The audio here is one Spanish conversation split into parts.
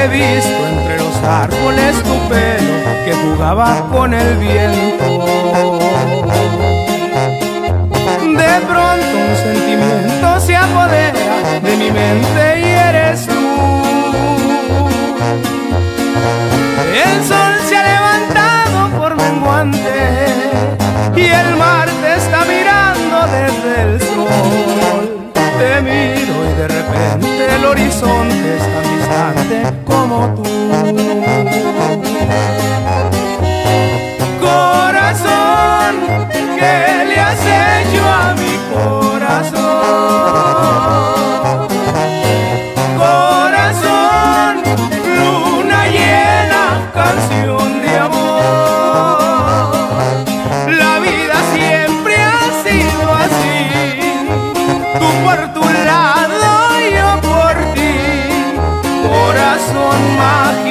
He visto entre los árboles tu pelo que jugaba con el viento. De pronto un sentimiento se apodera de mi mente y eres tú. El sol se ha levantado por menguante y el mar te está mirando desde el sol. Te miro y de repente el horizonte es distante como tú.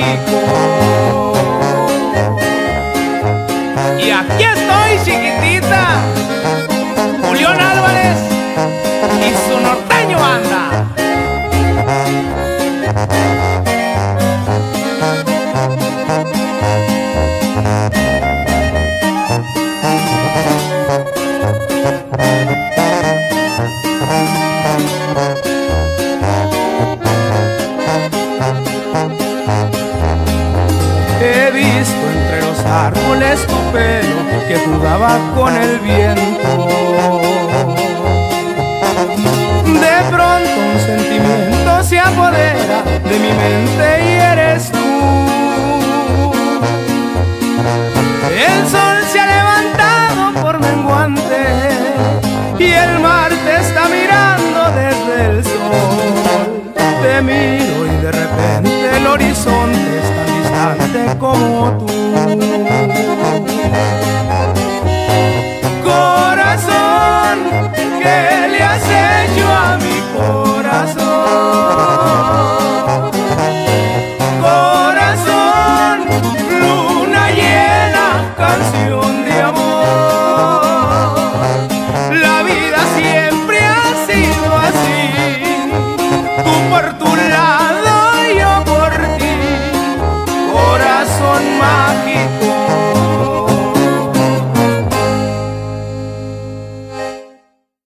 Mágico. Y aquí árboles tu que jugaba con el viento. De pronto un sentimiento se apodera de mi mente y eres tú. El sol se ha levantado por menguante y el mar te está mirando desde el sol. Te miro y de repente el horizonte es tan distante como tú. Corazón, ¿qué le has hecho a mi corazón? Corazón, luna llena, canción de amor. La vida siempre ha sido así, tú por tu